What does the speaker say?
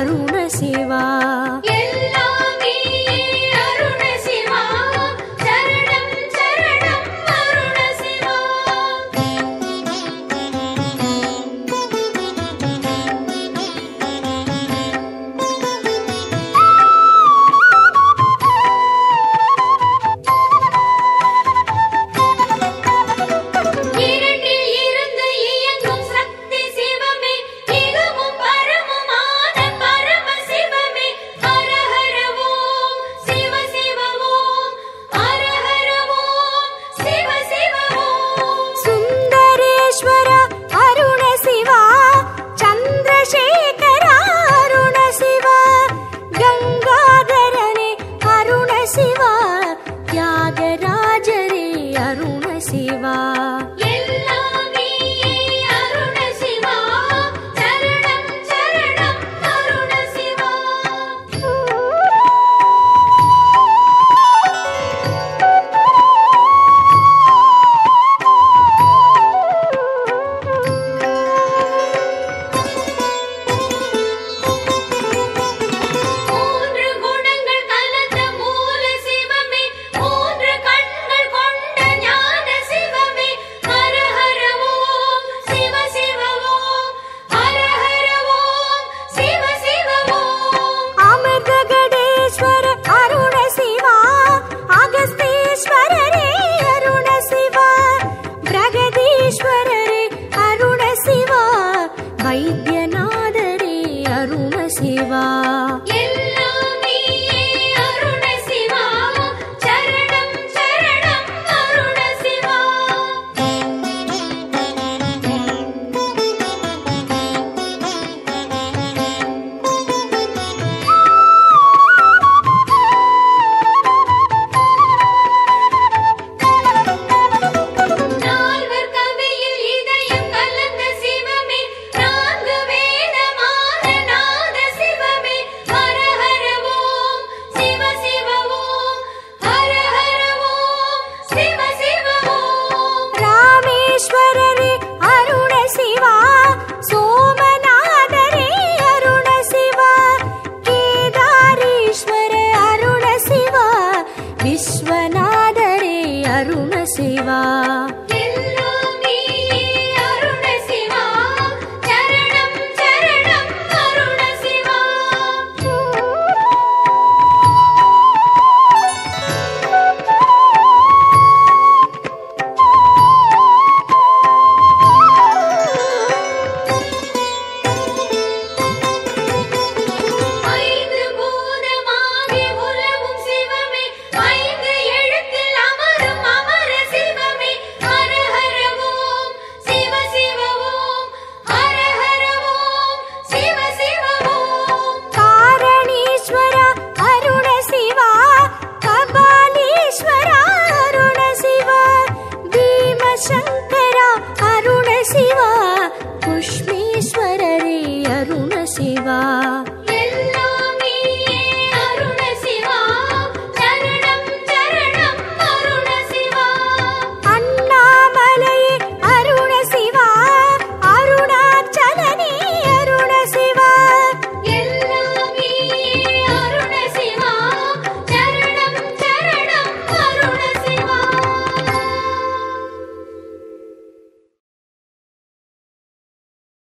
करुणसेवा Deva Y el love.